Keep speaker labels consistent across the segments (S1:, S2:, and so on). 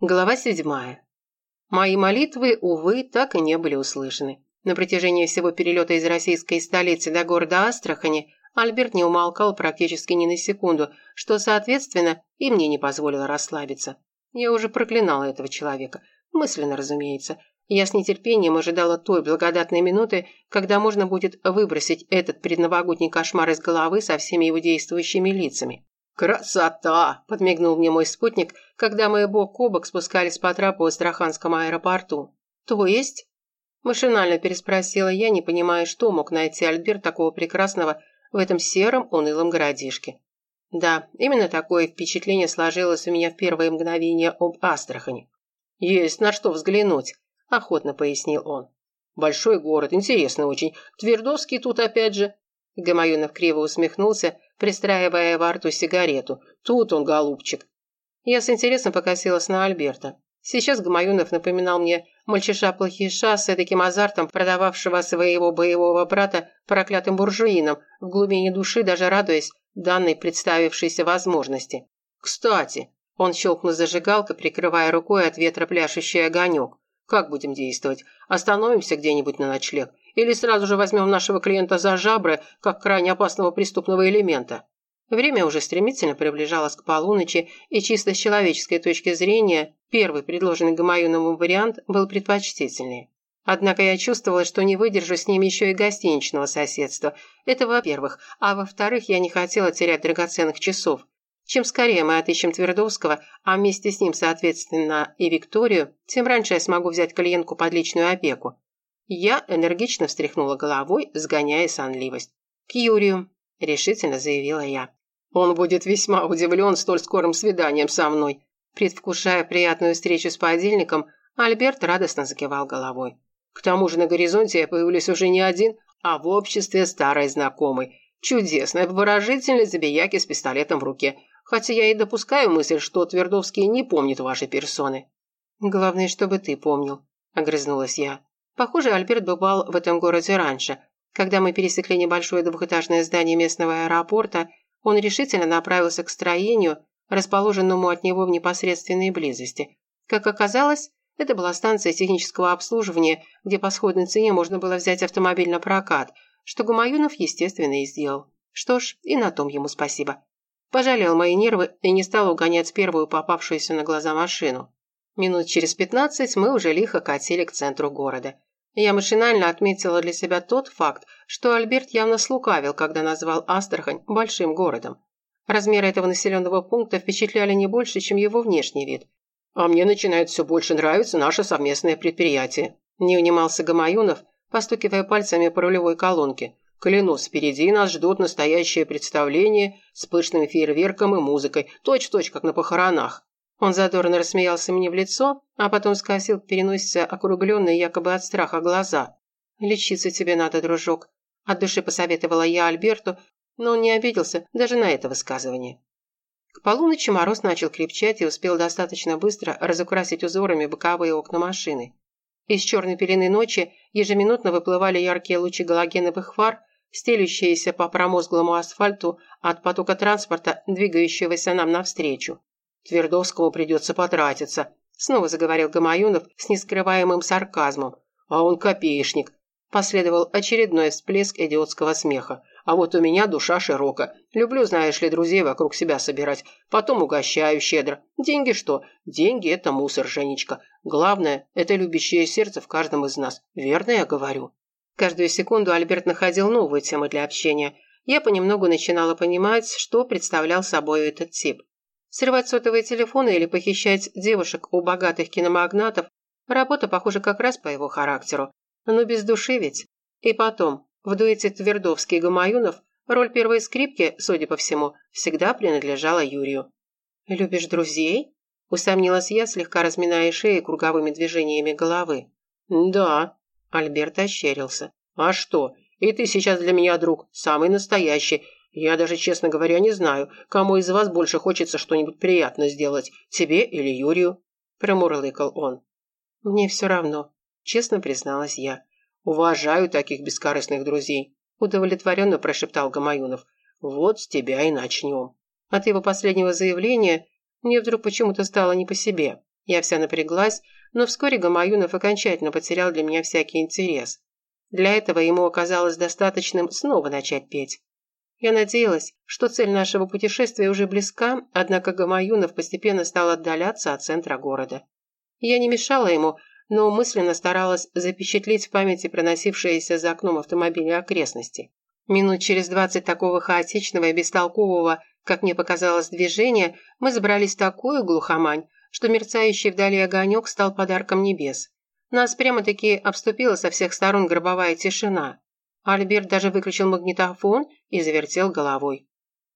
S1: Глава седьмая. Мои молитвы, увы, так и не были услышаны. На протяжении всего перелета из российской столицы до города Астрахани Альберт не умолкал практически ни на секунду, что, соответственно, и мне не позволило расслабиться. Я уже проклинала этого человека. Мысленно, разумеется. Я с нетерпением ожидала той благодатной минуты, когда можно будет выбросить этот предновогодний кошмар из головы со всеми его действующими лицами. «Красота!» – подмигнул мне мой спутник, когда мы бок о бок спускались по трапу в Астраханском аэропорту. «То есть?» Машинально переспросила я, не понимая, что мог найти Альберт такого прекрасного в этом сером, унылом городишке. Да, именно такое впечатление сложилось у меня в первые мгновения об Астрахани. «Есть на что взглянуть», – охотно пояснил он. «Большой город, интересно очень. Твердовский тут опять же». Гамаюнов криво усмехнулся, пристраивая во рту сигарету. «Тут он, голубчик!» Я с интересом покосилась на Альберта. Сейчас Гамаюнов напоминал мне мальчиша-плохиша с таким азартом, продававшего своего боевого брата проклятым буржуинам, в глубине души даже радуясь данной представившейся возможности. «Кстати», – он щелкнул зажигалкой, прикрывая рукой от ветра пляшущий огонек. «Как будем действовать? Остановимся где-нибудь на ночлег? Или сразу же возьмем нашего клиента за жабры, как крайне опасного преступного элемента?» Время уже стремительно приближалось к полуночи, и чисто с человеческой точки зрения первый предложенный Гамаюновым вариант был предпочтительнее. Однако я чувствовала, что не выдержу с ним еще и гостиничного соседства. Это во-первых. А во-вторых, я не хотела терять драгоценных часов. Чем скорее мы отыщем Твердовского, а вместе с ним, соответственно, и Викторию, тем раньше я смогу взять клиентку под личную опеку. Я энергично встряхнула головой, сгоняя сонливость. «К Юрию», – решительно заявила я. «Он будет весьма удивлен столь скорым свиданием со мной». Предвкушая приятную встречу с подельником, Альберт радостно закивал головой. К тому же на горизонте я появлюсь уже не один, а в обществе старой знакомой. Чудесной, обворожительной забияки с пистолетом в руке. Хотя я и допускаю мысль, что Твердовский не помнит вашей персоны. «Главное, чтобы ты помнил», – огрызнулась я. Похоже, Альберт бывал в этом городе раньше. Когда мы пересекли небольшое двухэтажное здание местного аэропорта, он решительно направился к строению, расположенному от него в непосредственной близости. Как оказалось, это была станция технического обслуживания, где по сходной цене можно было взять автомобиль на прокат, что Гумаюнов, естественно, и сделал. Что ж, и на том ему спасибо. Пожалел мои нервы и не стал угонять первую попавшуюся на глаза машину. Минут через пятнадцать мы уже лихо катили к центру города. Я машинально отметила для себя тот факт, что Альберт явно слукавил, когда назвал Астрахань большим городом. Размеры этого населенного пункта впечатляли не больше, чем его внешний вид. А мне начинает все больше нравиться наше совместное предприятие. Не унимался Гамаюнов, постукивая пальцами по рулевой колонке. Клянусь, впереди нас ждут настоящее представление с пышным фейерверком и музыкой, точь-в-точь, -точь, как на похоронах. Он задорно рассмеялся мне в лицо, а потом скосил переносице округленные якобы от страха глаза. «Лечиться тебе надо, дружок», – от души посоветовала я Альберту, но он не обиделся даже на это высказывание. К полуночи мороз начал крепчать и успел достаточно быстро разукрасить узорами боковые окна машины. Из черной пелены ночи ежеминутно выплывали яркие лучи галогеновых фар, стелющиеся по промозглому асфальту от потока транспорта, двигающегося нам навстречу. «Твердовскому придется потратиться», – снова заговорил Гамаюнов с нескрываемым сарказмом. «А он копеечник». Последовал очередной всплеск идиотского смеха. А вот у меня душа широка. Люблю, знаешь ли, друзей вокруг себя собирать. Потом угощаю щедро. Деньги что? Деньги – это мусор, Женечка. Главное – это любящее сердце в каждом из нас. Верно я говорю?» Каждую секунду Альберт находил новые темы для общения. Я понемногу начинала понимать, что представлял собой этот тип. Срывать сотовые телефоны или похищать девушек у богатых киномагнатов – работа, похоже, как раз по его характеру. Но без души ведь. И потом, в дуэте Твердовский и Гамаюнов роль первой скрипки, судя по всему, всегда принадлежала Юрию. «Любишь друзей?» – усомнилась я, слегка разминая шею круговыми движениями головы. «Да», – Альберт ощерился. «А что? И ты сейчас для меня друг, самый настоящий. Я даже, честно говоря, не знаю, кому из вас больше хочется что-нибудь приятно сделать, тебе или Юрию?» – промурлыкал он. «Мне все равно», – честно призналась я. «Уважаю таких бескорыстных друзей», – удовлетворенно прошептал Гамаюнов. «Вот с тебя и начнем». От его последнего заявления мне вдруг почему-то стало не по себе. Я вся напряглась, но вскоре Гамаюнов окончательно потерял для меня всякий интерес. Для этого ему оказалось достаточным снова начать петь. Я надеялась, что цель нашего путешествия уже близка, однако Гамаюнов постепенно стал отдаляться от центра города. Я не мешала ему, но мысленно старалась запечатлеть в памяти проносившиеся за окном автомобиля окрестности. Минут через двадцать такого хаотичного и бестолкового, как мне показалось, движения, мы забрались в такую глухомань, что мерцающий вдали огонек стал подарком небес. Нас прямо-таки обступила со всех сторон гробовая тишина. Альберт даже выключил магнитофон и завертел головой.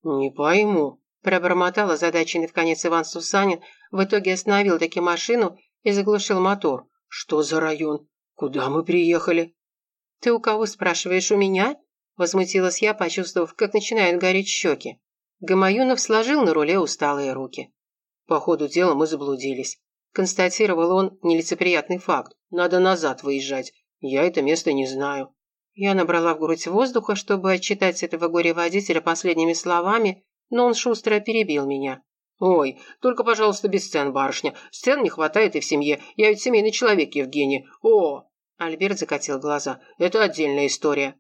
S1: «Не пойму», – пробормотал озадаченный в конец Иван Сусанин, в итоге остановил таки машину и заглушил мотор. «Что за район? Куда мы приехали?» «Ты у кого спрашиваешь, у меня?» Возмутилась я, почувствовав, как начинают гореть щеки. Гамаюнов сложил на руле усталые руки. «По ходу дела мы заблудились», – констатировал он нелицеприятный факт. «Надо назад выезжать. Я это место не знаю». Я набрала в грудь воздуха, чтобы отчитать этого горе-водителя последними словами, но он шустро перебил меня. «Ой, только, пожалуйста, без сцен, барышня. Сцен не хватает и в семье. Я ведь семейный человек, Евгений. О!» Альберт закатил глаза. «Это отдельная история».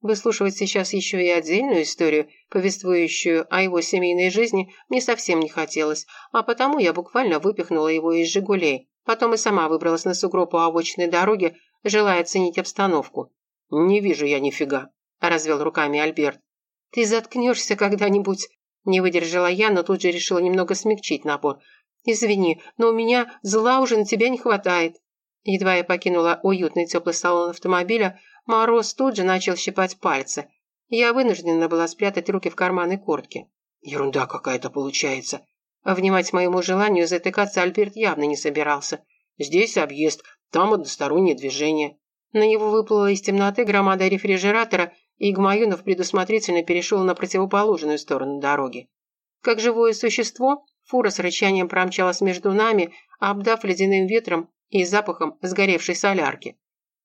S1: Выслушивать сейчас еще и отдельную историю, повествующую о его семейной жизни, мне совсем не хотелось, а потому я буквально выпихнула его из «Жигулей». Потом и сама выбралась на сугроб у обочиной дороги, желая оценить обстановку. «Не вижу я нифига», – развел руками Альберт. «Ты заткнешься когда-нибудь?» Не выдержала я, но тут же решила немного смягчить напор. «Извини, но у меня зла уже на тебя не хватает». Едва я покинула уютный теплый салон автомобиля, Мороз тут же начал щипать пальцы. Я вынуждена была спрятать руки в карманы куртки. «Ерунда какая-то получается». Внимать моему желанию затыкаться Альберт явно не собирался. «Здесь объезд, там одностороннее движение». На него выплыла из темноты громада рефрижератора и Гмаюнов предусмотрительно перешел на противоположную сторону дороги. Как живое существо, фура с рычанием промчалась между нами, обдав ледяным ветром и запахом сгоревшей солярки.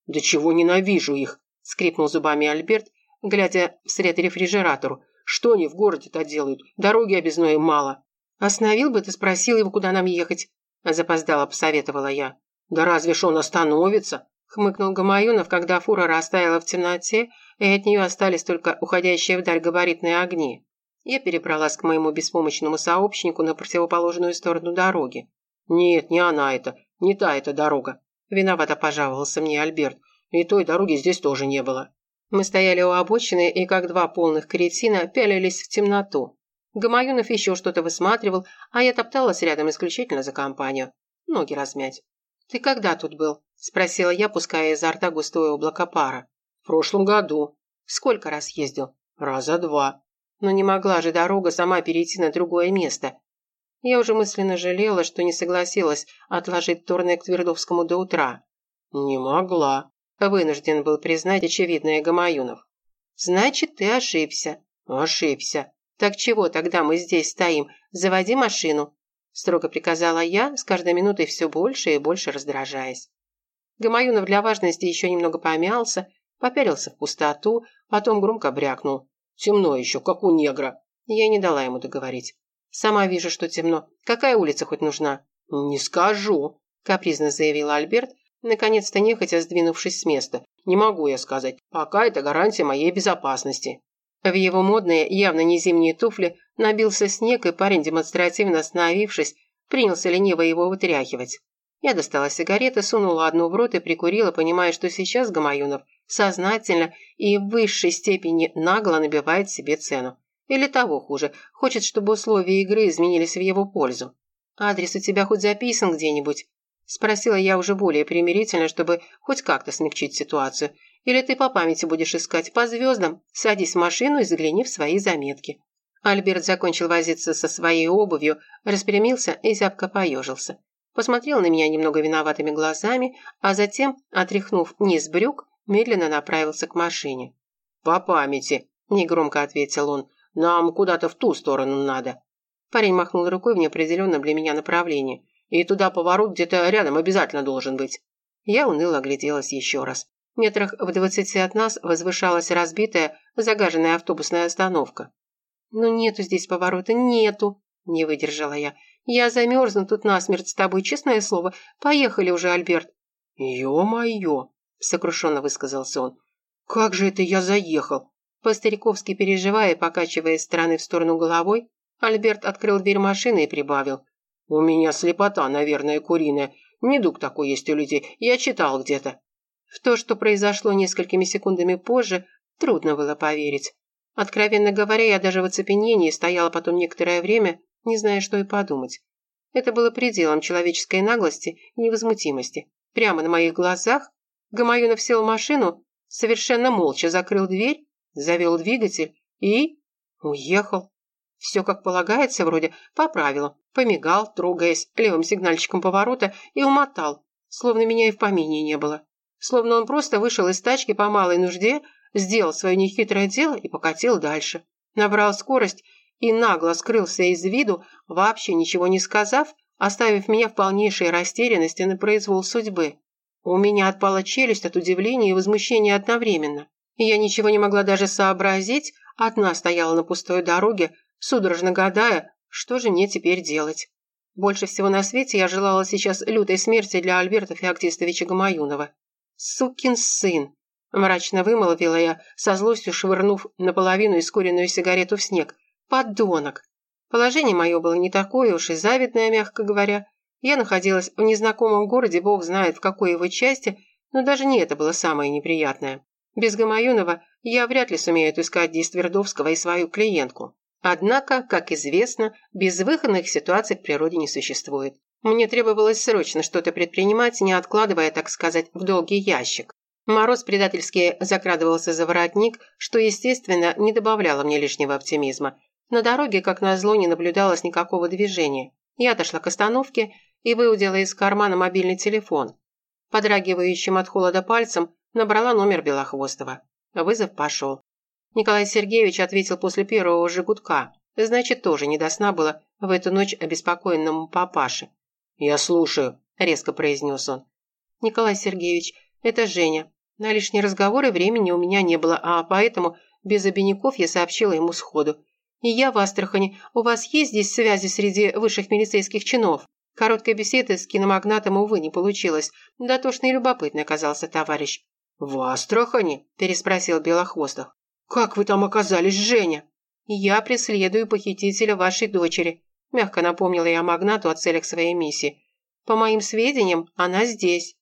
S1: «Да чего ненавижу их!» – скрипнул зубами Альберт, глядя вслед рефрижератору. «Что они в городе-то делают? Дороги обезной мало». «Остановил бы ты, спросил его, куда нам ехать?» – запоздало посоветовала я. «Да разве ж он остановится?» – хмыкнул Гамаюнов, когда фура растаяла в темноте и от нее остались только уходящие вдаль габаритные огни. Я перебралась к моему беспомощному сообщнику на противоположную сторону дороги. «Нет, не она это, не та эта дорога», – виновато пожаловался мне Альберт. «И той дороги здесь тоже не было». Мы стояли у обочины и, как два полных кретина, пялились в темноту. Гамаюнов еще что-то высматривал, а я топталась рядом исключительно за компанию. Ноги размять. «Ты когда тут был?» – спросила я, пуская изо рта густое облако пара. «В прошлом году». «Сколько раз ездил?» «Раза два». Но не могла же дорога сама перейти на другое место. Я уже мысленно жалела, что не согласилась отложить турне к Твердовскому до утра. «Не могла», – вынужден был признать очевидное Гамаюнов. «Значит, ты ошибся». «Ошибся. Так чего тогда мы здесь стоим? Заводи машину», – строго приказала я, с каждой минутой все больше и больше раздражаясь. Гамаюнов для важности еще немного помялся, попялился в пустоту, потом громко брякнул. «Темно еще, как у негра». Я не дала ему договорить. «Сама вижу, что темно. Какая улица хоть нужна?» «Не скажу», – капризно заявил Альберт, наконец-то нехотя сдвинувшись с места. «Не могу я сказать. Пока это гарантия моей безопасности». В его модные, явно не зимние туфли набился снег, и парень, демонстративно остановившись, принялся лениво его вытряхивать. Я достала сигареты, сунула одну в рот и прикурила, понимая, что сейчас Гамаюнов сознательно и в высшей степени нагло набивает себе цену. Или того хуже, хочет, чтобы условия игры изменились в его пользу. «Адрес у тебя хоть записан где-нибудь?» Спросила я уже более примирительно, чтобы хоть как-то смягчить ситуацию. «Или ты по памяти будешь искать по звездам? Садись в машину и загляни в свои заметки». Альберт закончил возиться со своей обувью, распрямился и зябко поежился. Посмотрел на меня немного виноватыми глазами, а затем, отряхнув низ брюк, медленно направился к машине. «По памяти», – негромко ответил он, – «нам куда-то в ту сторону надо». Парень махнул рукой в неопределенном для меня направлении. «И туда поворот где-то рядом обязательно должен быть». Я уныло огляделась еще раз. Метрах в двадцати от нас возвышалась разбитая, загаженная автобусная остановка. «Ну нету здесь поворота, нету!» – не выдержала я. Я замерзну тут насмерть с тобой, честное слово. Поехали уже, Альберт».
S2: «Ё-моё!» – сокрушенно высказался он. «Как же это я заехал?»
S1: По-стариковски переживая покачивая из стороны в сторону головой, Альберт открыл дверь машины и прибавил.
S2: «У меня слепота, наверное, куриная. Недуг такой есть у людей. Я читал где-то».
S1: В то, что произошло несколькими секундами позже, трудно было поверить. Откровенно говоря, я даже в оцепенении стояла потом некоторое время, не зная, что и подумать. Это было пределом человеческой наглости и невозмутимости. Прямо на моих глазах Гамаюнов сел в машину, совершенно молча закрыл дверь, завел двигатель и... уехал. Все как полагается вроде, по правилам. Помигал, трогаясь левым сигнальчиком поворота и умотал, словно меня и в помине не было. Словно он просто вышел из тачки по малой нужде, сделал свое нехитрое дело и покатил дальше. Набрал скорость и нагло скрылся из виду, вообще ничего не сказав, оставив меня в полнейшей растерянности на произвол судьбы. У меня отпала челюсть от удивления и возмущения одновременно. Я ничего не могла даже сообразить, одна стояла на пустой дороге, судорожно гадая, что же мне теперь делать. Больше всего на свете я желала сейчас лютой смерти для Альберта Феоктистовича Гамаюнова. «Сукин сын!» – мрачно вымолвила я, со злостью швырнув наполовину искоренную сигарету в снег. «Подонок!» Положение мое было не такое уж и завидное, мягко говоря. Я находилась в незнакомом городе, бог знает в какой его части, но даже не это было самое неприятное. Без Гамаюнова я вряд ли сумею отыскать Диствердовского и свою клиентку. Однако, как известно, безвыходных ситуаций в природе не существует. Мне требовалось срочно что-то предпринимать, не откладывая, так сказать, в долгий ящик. Мороз предательски закрадывался за воротник, что, естественно, не добавляло мне лишнего оптимизма. На дороге, как назло, не наблюдалось никакого движения. Я отошла к остановке и выудила из кармана мобильный телефон. Подрагивающим от холода пальцем набрала номер Белохвостова. Вызов пошел. Николай Сергеевич ответил после первого же гудка. Значит, тоже не до сна было в эту ночь обеспокоенному папаше.
S2: «Я слушаю», –
S1: резко произнес он. «Николай Сергеевич, это Женя. На лишние разговоры времени у меня не было, а поэтому без обиняков я сообщила ему сходу. И я в Астрахани. У вас есть здесь связи среди высших милицейских чинов?» Короткой беседы с киномагнатом, увы, не получилось. Дотошный и любопытный оказался товарищ.
S2: «В Астрахани?» – переспросил Белохвостов. «Как вы там оказались, Женя?»
S1: «Я преследую похитителя вашей дочери. Мягко напомнила я магнату о целях своей миссии. По моим сведениям, она здесь.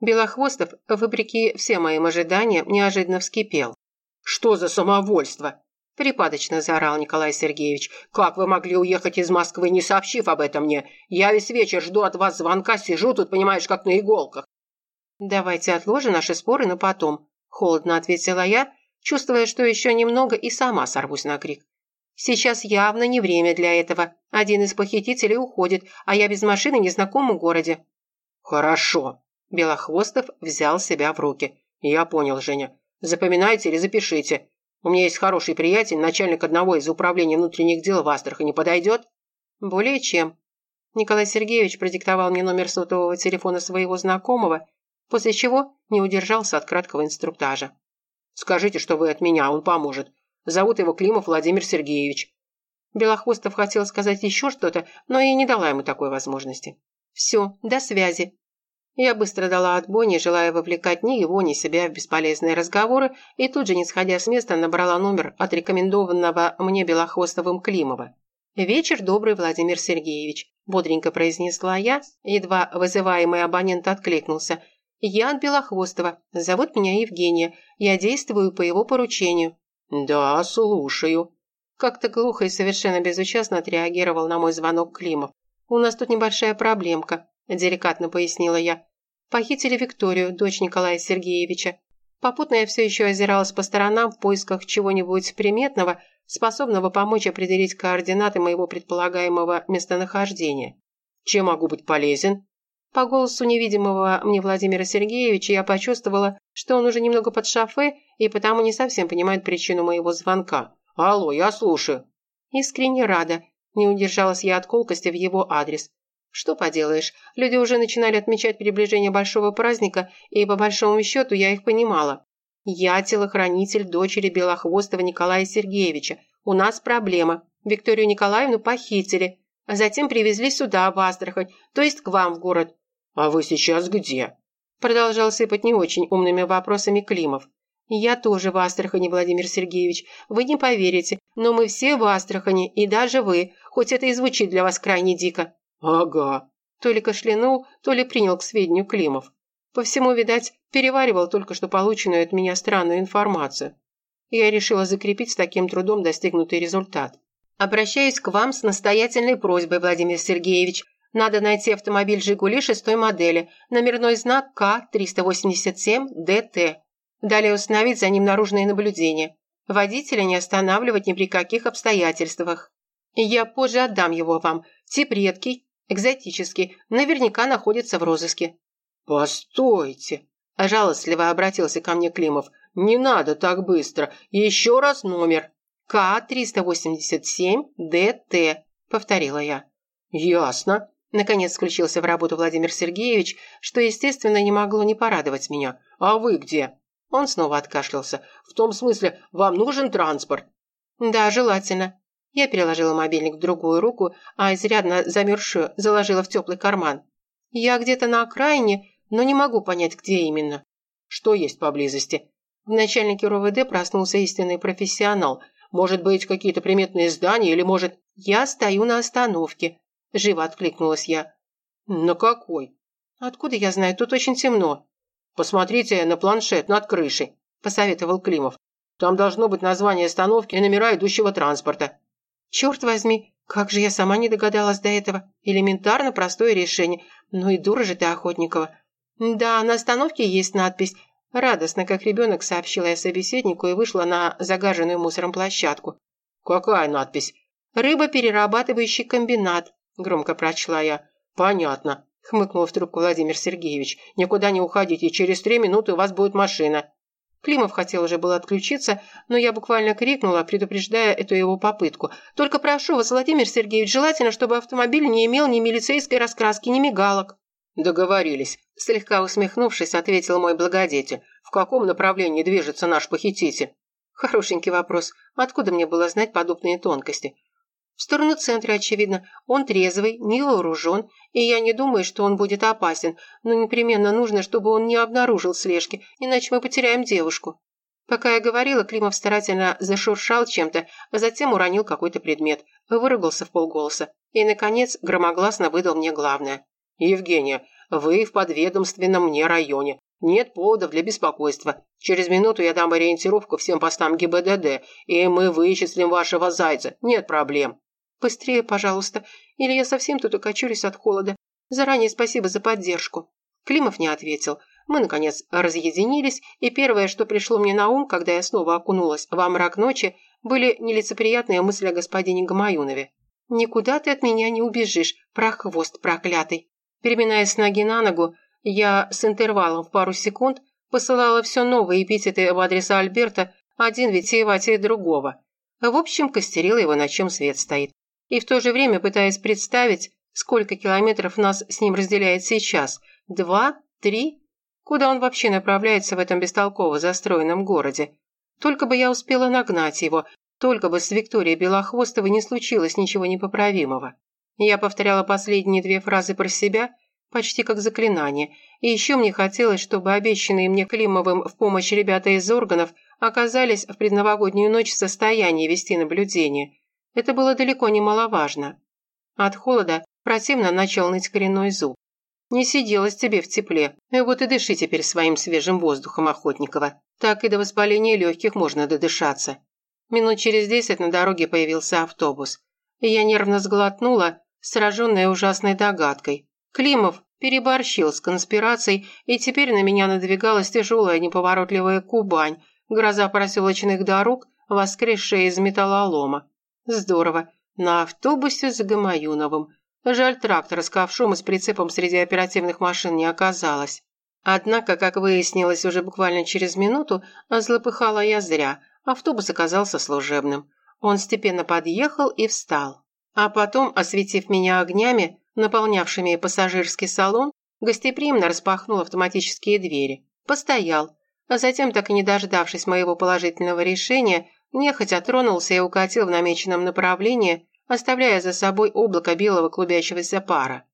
S1: Белохвостов, вопреки всем моим ожиданиям, неожиданно вскипел.
S2: «Что за самовольство?»
S1: – припадочно заорал Николай Сергеевич.
S2: «Как вы могли уехать из Москвы, не сообщив об этом мне? Я весь вечер жду от вас звонка, сижу тут, понимаешь, как на иголках».
S1: «Давайте отложим наши споры на потом», – холодно ответила я, чувствуя, что еще немного и сама сорвусь на крик. Сейчас явно не время для этого. Один из похитителей уходит, а я без машины в незнакомом городе».
S2: «Хорошо». Белохвостов взял себя в руки. «Я понял, Женя. Запоминайте или запишите. У меня есть хороший приятель, начальник одного из управления внутренних дел в Астрахани. Подойдет?»
S1: «Более чем». Николай Сергеевич продиктовал мне номер сотового телефона своего знакомого, после чего не удержался от краткого инструктажа.
S2: «Скажите, что вы от меня, он поможет. Зовут его Климов Владимир Сергеевич».
S1: Белохвостов хотел сказать еще что-то, но я не дала ему такой возможности. «Все, до связи». Я быстро дала отбой, не желая вовлекать ни его, ни себя в бесполезные разговоры, и тут же, не сходя с места, набрала номер отрекомендованного мне Белохвостовым Климова. «Вечер добрый, Владимир Сергеевич», – бодренько произнесла я, едва вызываемый абонент откликнулся. «Я от Белохвостова. Зовут меня Евгения. Я действую по его поручению».
S2: «Да, слушаю».
S1: Как-то глухо и совершенно безучастно отреагировал на мой звонок Климов. «У нас тут небольшая проблемка», – деликатно пояснила я. «Похитили Викторию, дочь Николая Сергеевича. Попутно я все еще озиралась по сторонам в поисках чего-нибудь приметного, способного помочь определить координаты моего предполагаемого местонахождения.
S2: Чем могу быть полезен?»
S1: По голосу невидимого мне Владимира Сергеевича я почувствовала, что он уже немного под шофе и потому не совсем понимает причину моего звонка.
S2: «Алло, я слушаю».
S1: Искренне рада. Не удержалась я от колкости в его адрес. Что поделаешь, люди уже начинали отмечать приближение большого праздника, и по большому счету я их понимала. Я телохранитель дочери Белохвостова Николая Сергеевича. У нас проблема. Викторию Николаевну похитили. а затем привезли сюда, в Астрахань, то есть к вам в город».
S2: «А вы сейчас где?»
S1: Продолжал сыпать не очень умными вопросами Климов. «Я тоже в Астрахани, Владимир Сергеевич. Вы не поверите, но мы все в Астрахани, и даже вы, хоть это и звучит для вас крайне дико».
S2: «Ага».
S1: То ли кашлянул, то ли принял к сведению Климов. По всему, видать, переваривал только что полученную от меня странную информацию. Я решила закрепить с таким трудом достигнутый результат. Обращаюсь к вам с настоятельной просьбой, Владимир Сергеевич. Надо найти автомобиль «Жигули» шестой модели, номерной знак К-387-ДТ. Далее установить за ним наружные наблюдения. Водителя не останавливать ни при каких обстоятельствах. Я позже отдам его вам. Тип редкий, экзотический, наверняка находится в розыске.
S2: «Постойте!» – жалостливо обратился ко мне Климов. «Не надо так быстро. Еще раз номер».
S1: «К-387-ДТ», – повторила я.
S2: «Ясно».
S1: Наконец включился в работу Владимир Сергеевич, что, естественно, не могло не порадовать меня.
S2: «А вы где?»
S1: Он снова откашлялся.
S2: «В том смысле, вам нужен транспорт?»
S1: «Да, желательно». Я переложила мобильник в другую руку, а изрядно замерзшую заложила в теплый карман. «Я где-то на окраине, но не могу понять, где именно».
S2: «Что есть поблизости?»
S1: В начальнике РОВД проснулся истинный профессионал.
S2: «Может быть, какие-то приметные здания или, может...»
S1: «Я стою на остановке», – живо откликнулась я.
S2: «На какой?»
S1: «Откуда я знаю? Тут очень темно».
S2: «Посмотрите на планшет над крышей», – посоветовал Климов. «Там должно быть название остановки и номера идущего транспорта».
S1: «Черт возьми, как же я сама не догадалась до этого. Элементарно простое решение. Ну и дура же ты, Охотникова. Да, на остановке есть надпись. Радостно, как ребенок, сообщила я собеседнику и вышла на загаженную мусором площадку.
S2: «Какая надпись?»
S1: «Рыбоперерабатывающий комбинат», – громко прочла я.
S2: «Понятно», – хмыкнул в трубку Владимир Сергеевич. «Никуда не уходите, через три минуты у вас будет машина».
S1: Климов хотел уже было отключиться, но я буквально крикнула, предупреждая эту его попытку. «Только прошу вас, Владимир Сергеевич, желательно, чтобы автомобиль не имел ни милицейской раскраски, ни мигалок».
S2: «Договорились», – слегка усмехнувшись, ответил мой благодетель. «В каком направлении движется наш похититель?»
S1: Хорошенький вопрос. Откуда мне было знать подобные тонкости? В сторону центра, очевидно. Он трезвый, не вооружен, и я не думаю, что он будет опасен, но непременно нужно, чтобы он не обнаружил слежки, иначе мы потеряем девушку. Пока я говорила, Климов старательно зашуршал чем-то, а затем уронил какой-то предмет, выругался в полголоса и, наконец, громогласно выдал мне главное.
S2: «Евгения, вы в подведомственном мне районе. Нет поводов для беспокойства. Через минуту я дам ориентировку всем постам ГИБДД, и мы вычислим вашего зайца. Нет проблем».
S1: «Быстрее, пожалуйста, или я совсем тут окочурюсь от холода. Заранее спасибо за поддержку». Климов не ответил. Мы, наконец, разъединились, и первое, что пришло мне на ум, когда я снова окунулась во мрак ночи, были нелицеприятные мысли о господине Гамаюнове. «Никуда ты от меня не убежишь, прохвост проклятый». Переминаясь с ноги на ногу, я с интервалом в пару секунд посылала все новые эпитеты в адрес Альберта, один витиеватее другого. В общем, костерила его, на чем свет стоит. И в то же время пытаясь представить, сколько километров нас с ним разделяет сейчас. Два? Три? Куда он вообще направляется в этом бестолково застроенном городе? Только бы я успела нагнать его, только бы с Викторией Белохвостовой не случилось ничего непоправимого. Я повторяла последние две фразы про себя, почти как заклинание, и еще мне хотелось, чтобы обещанные мне Климовым в помощь ребята из органов оказались в предновогоднюю ночь в состоянии вести наблюдение. Это было далеко не маловажно. От холода противно начал ныть коренной зуб. Не сиделось тебе в тепле, вот и дыши теперь своим свежим воздухом, Охотникова. Так и до воспаления легких можно додышаться. Минут через десять на дороге появился автобус. Я нервно сглотнула, сраженная ужасной догадкой. Климов переборщил с конспирацией, и теперь на меня надвигалась тяжелая неповоротливая Кубань, гроза проселочных дорог, воскресшая из металлолома. Здорово. На автобусе с Гамаюновым. Жаль, трактора с ковшом и с прицепом среди оперативных машин не оказалось. Однако, как выяснилось уже буквально через минуту, злопыхала я зря. Автобус оказался служебным. Он степенно подъехал и встал. А потом, осветив меня огнями, наполнявшими пассажирский салон, гостеприимно распахнул автоматические двери. Постоял, а затем, так и не дождавшись моего положительного решения, нехотя тронулся и укатил в намеченном направлении, оставляя за собой облако белого клубящегося пара.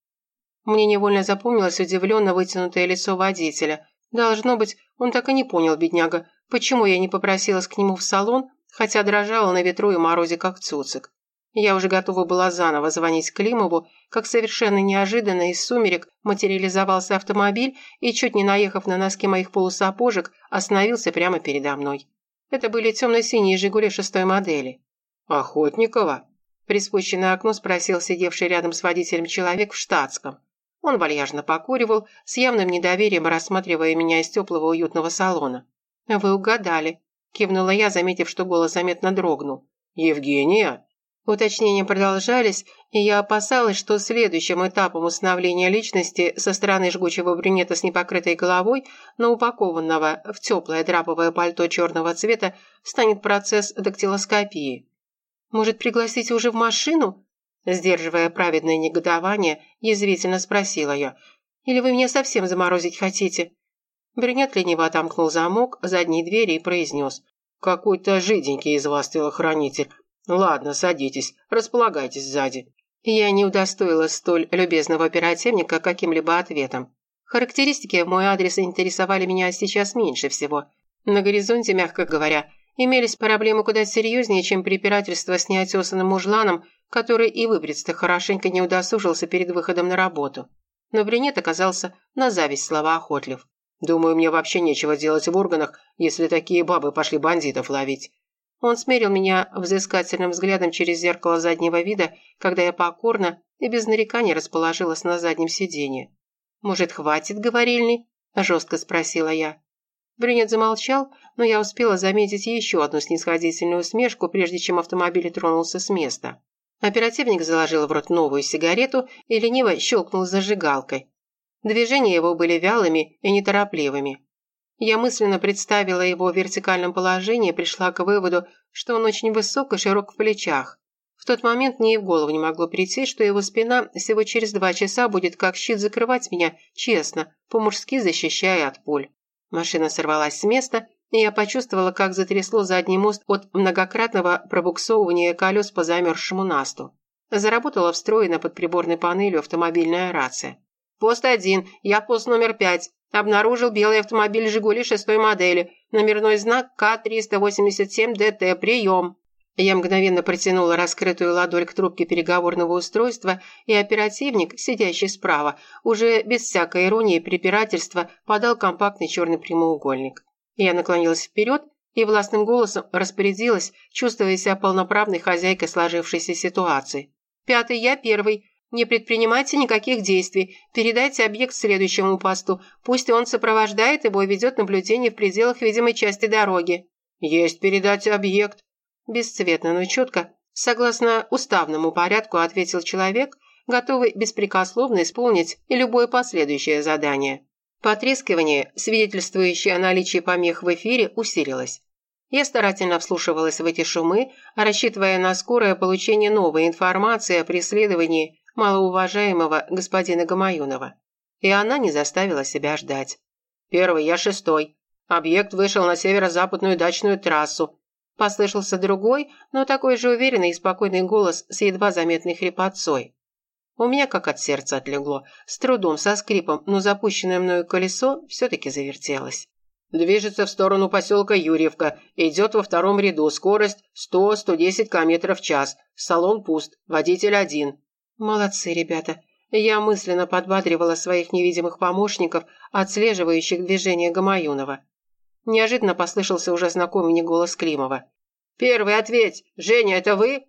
S1: Мне невольно запомнилось удивленно вытянутое лицо водителя. Должно быть, он так и не понял, бедняга, почему я не попросилась к нему в салон, хотя дрожала на ветру и морозе, как цуцик. Я уже готова была заново звонить Климову, как совершенно неожиданно из сумерек материализовался автомобиль и, чуть не наехав на носки моих полусапожек, остановился прямо передо мной. Это были темно-синие «Жигули» шестой модели.
S2: «Охотникова?»
S1: Приспущенное окно спросил сидевший рядом с водителем человек в штатском. Он вальяжно покуривал, с явным недоверием рассматривая меня из теплого уютного салона. «Вы угадали», – кивнула я, заметив, что голос заметно дрогнул.
S2: «Евгения?»
S1: Уточнения продолжались, и я опасалась, что следующим этапом установления личности со стороны жгучего брюнета с непокрытой головой, но упакованного в теплое драповое пальто черного цвета, станет процесс дактилоскопии. «Может, пригласить уже в машину?» Сдерживая праведное негодование, язвительно спросила я. «Или вы меня совсем заморозить хотите?» Брюнет лениво отомкнул замок задней двери и произнес. «Какой-то жиденький из вас телохранитель. «Ладно, садитесь, располагайтесь сзади». Я не удостоила столь любезного оперативника каким-либо ответом. Характеристики в мой адрес интересовали меня сейчас меньше всего. На горизонте, мягко говоря, имелись проблемы куда серьезнее, чем препирательство с неотесанным мужланом, который и выбриться хорошенько не удосужился перед выходом на работу. Но брюнет оказался на зависть слова охотлив. «Думаю, мне вообще нечего делать в органах, если такие бабы пошли бандитов ловить. Он смерил меня взыскательным взглядом через зеркало заднего вида, когда я покорно и без нареканий расположилась на заднем сиденье. «Может, хватит говорильни?» – жестко спросила я. Брюнет замолчал, но я успела заметить еще одну снисходительную усмешку, прежде чем автомобиль тронулся с места. Оперативник заложил в рот новую сигарету и лениво щелкнул зажигалкой. Движения его были вялыми и неторопливыми. Я мысленно представила его в вертикальном положении и пришла к выводу, что он очень высок и широк в плечах. В тот момент мне и в голову не могло прийти, что его спина всего через два часа будет как щит закрывать меня, честно, по-мужски защищая от пуль. Машина сорвалась с места, и я почувствовала, как затрясло задний мост от многократного пробуксовывания колес по замерзшему насту. Заработала встроена под приборной панелью автомобильная рация. «Пост один, я пост номер пять. Обнаружил белый автомобиль «Жигули» шестой модели. Номерной знак К-387ДТ. Прием. Я мгновенно протянула раскрытую ладонь к трубке переговорного устройства, и оперативник, сидящий справа, уже без всякой иронии и препирательства, подал компактный черный прямоугольник. Я наклонилась вперед и властным голосом распорядилась, чувствуя себя полноправной хозяйкой сложившейся ситуации. «Пятый я первый. Не предпринимайте никаких действий. Передайте объект следующему посту. Пусть он сопровождает его и ведет наблюдение в пределах видимой части дороги».
S2: «Есть передать объект».
S1: Бесцветно, но четко. Согласно уставному порядку, ответил человек, готовый беспрекословно исполнить и любое последующее задание. Потрескивание, свидетельствующее о наличии помех в эфире, усилилось. Я старательно вслушивалась в эти шумы, рассчитывая на скорое получение новой информации о преследовании малоуважаемого господина Гамаюнова. И она не заставила себя ждать.
S2: «Первый, я шестой. Объект вышел на северо-западную дачную трассу».
S1: Послышался другой, но такой же уверенный и спокойный голос с едва заметной хрипотцой. У меня как от сердца отлегло. С трудом, со скрипом, но запущенное мною колесо все-таки завертелось.
S2: Движется в сторону поселка Юрьевка. Идет во втором ряду. Скорость 100-110 км в час. Салон пуст. Водитель один.
S1: Молодцы, ребята. Я мысленно подбадривала своих невидимых помощников, отслеживающих движение Гамаюнова. Неожиданно послышался уже знакомый мне голос Климова.
S2: «Первый, ответь! Женя, это вы?»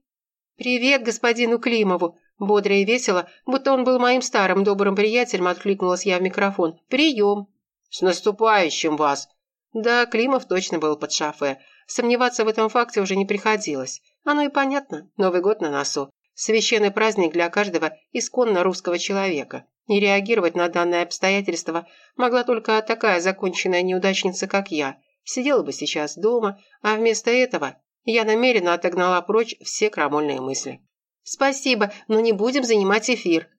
S1: «Привет господину Климову!» Бодро и весело, будто он был моим старым добрым приятелем, откликнулась я в микрофон. «Прием!»
S2: «С наступающим вас!»
S1: Да, Климов точно был под шафе. Сомневаться в этом факте уже не приходилось. Оно и понятно. Новый год на носу. Священный праздник для каждого исконно русского человека. И реагировать на данное обстоятельство могла только такая законченная неудачница, как я. Сидела бы сейчас дома, а вместо этого я намеренно отогнала прочь все крамольные мысли. «Спасибо, но не будем занимать эфир».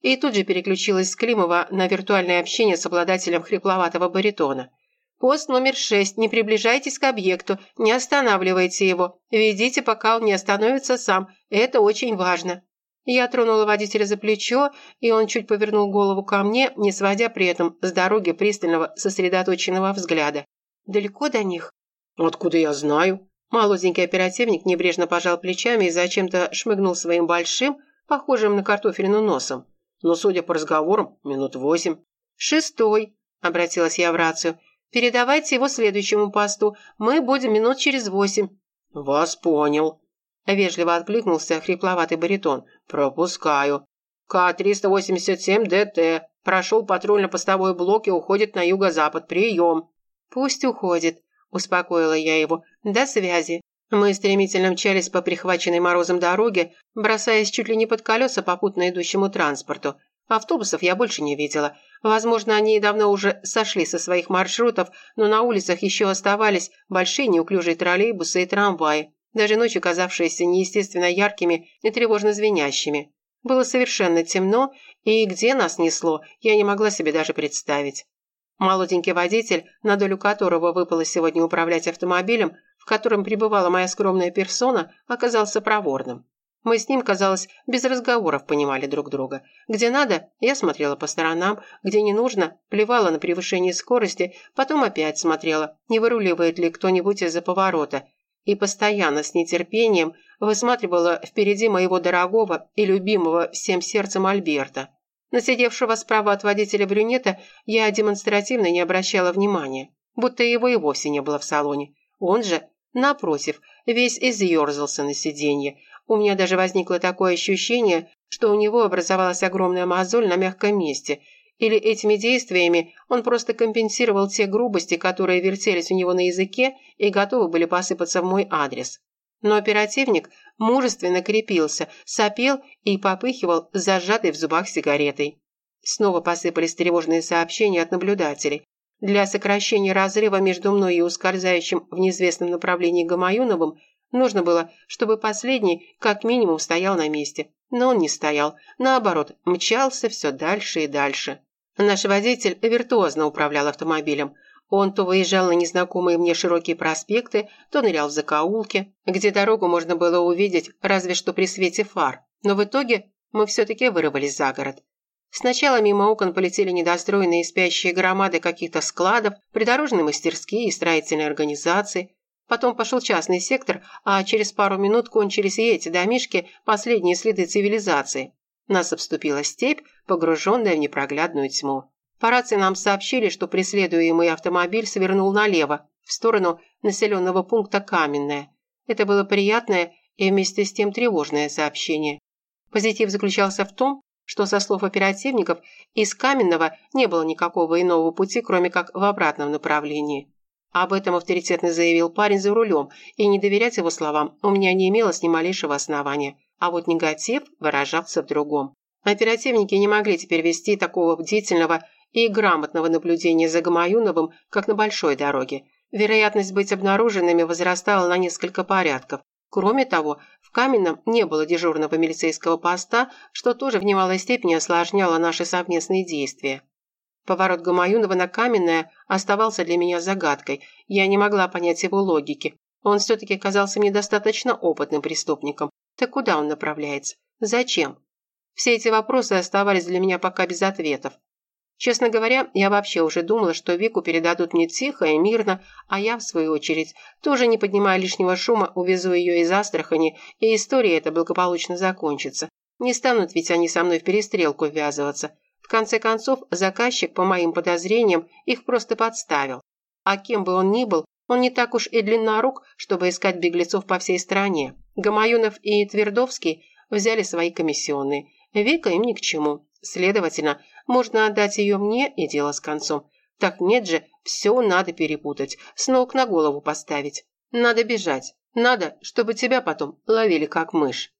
S1: И тут же переключилась с Климова на виртуальное общение с обладателем хрипловатого баритона. Пост номер шесть. Не приближайтесь к объекту, не останавливайте его. Ведите, пока он не остановится сам. Это очень важно». Я тронула водителя за плечо, и он чуть повернул голову ко мне, не сводя при этом с дороги пристального сосредоточенного взгляда. «Далеко до них?»
S2: «Откуда я знаю?»
S1: Молоденький оперативник небрежно пожал плечами и зачем-то шмыгнул своим большим, похожим на картофелину носом.
S2: Но, судя по разговорам, минут восемь.
S1: «Шестой», — обратилась я в рацию. «Передавайте его следующему посту. Мы будем минут через восемь».
S2: «Вас понял», — вежливо откликнулся хрипловатый баритон. «Пропускаю. К-387-ДТ. Прошел патрульно-постовой блок и уходит на юго-запад. Прием».
S1: «Пусть уходит», – успокоила я его. «До связи». Мы стремительно мчались по прихваченной морозом дороге, бросаясь чуть ли не под колеса попутно идущему транспорту. Автобусов я больше не видела. Возможно, они давно уже сошли со своих маршрутов, но на улицах еще оставались большие неуклюжие троллейбусы и трамваи, даже ночью казавшиеся неестественно яркими и тревожно звенящими. Было совершенно темно, и где нас несло, я не могла себе даже представить. Молоденький водитель, на долю которого выпало сегодня управлять автомобилем, в котором пребывала моя скромная персона, оказался проворным. Мы с ним, казалось, без разговоров понимали друг друга. Где надо, я смотрела по сторонам, где не нужно, плевала на превышение скорости, потом опять смотрела, не выруливает ли кто-нибудь из-за поворота, и постоянно с нетерпением высматривала впереди моего дорогого и любимого всем сердцем Альберта. На сидевшего справа от водителя брюнета я демонстративно не обращала внимания, будто его и вовсе не было в салоне. Он же, напротив, весь изъерзался на сиденье. У меня даже возникло такое ощущение, что у него образовалась огромная мозоль на мягком месте, или этими действиями он просто компенсировал те грубости, которые вертелись у него на языке и готовы были посыпаться в мой адрес. Но оперативник мужественно крепился, сопел и попыхивал зажатой в зубах сигаретой. Снова посыпались тревожные сообщения от наблюдателей. Для сокращения разрыва между мной и ускользающим в неизвестном направлении Гамаюновым нужно было, чтобы последний как минимум стоял на месте. Но он не стоял, наоборот, мчался все дальше и дальше. Наш водитель виртуозно управлял автомобилем – он то выезжал на незнакомые мне широкие проспекты, то нырял в закоулки, где дорогу можно было увидеть разве что при свете фар. Но в итоге мы все-таки вырвались за город. Сначала мимо окон полетели недостроенные спящие громады каких-то складов, придорожные мастерские и строительные организации. Потом пошел частный сектор, а через пару минут кончились и эти домишки, последние следы цивилизации. Нас обступила степь, погруженная в непроглядную тьму. По рации нам сообщили, что преследуемый автомобиль свернул налево, в сторону населенного пункта Каменное. Это было приятное и вместе с тем тревожное сообщение. Позитив заключался в том, что, со слов оперативников, из Каменного не было никакого иного пути, кроме как в обратном направлении. Об этом авторитетно заявил парень за рулем, и не доверять его словам у меня не имелось ни малейшего основания. А вот негатив выражался в другом. Оперативники не могли теперь вести такого бдительного и грамотного наблюдения за Гамаюновым, как на большой дороге. Вероятность быть обнаруженными возрастала на несколько порядков. Кроме того, в Каменном не было дежурного милицейского поста, что тоже в немалой степени осложняло наши совместные действия. Поворот Гамаюнова на Каменное оставался для меня загадкой. Я не могла понять его логики. Он все-таки казался мне достаточно опытным преступником. Так куда он направляется? Зачем? Все эти вопросы оставались для меня пока без ответов. Честно говоря, я вообще уже думала, что Вику передадут мне тихо и мирно, а я, в свою очередь, тоже не поднимая лишнего шума, увезу ее из Астрахани, и история эта благополучно закончится. Не станут ведь они со мной в перестрелку ввязываться. Конце концов, заказчик, по моим подозрениям, их просто подставил. А кем бы он ни был, он не так уж и длиннорук, чтобы искать беглецов по всей стране. Гамаюнов и Твердовский взяли свои комиссионные. Вика им ни к чему. Следовательно, можно отдать ее мне и дело с концом. Так нет же, все надо перепутать, с ног на голову поставить. Надо бежать. Надо, чтобы тебя потом ловили как мышь.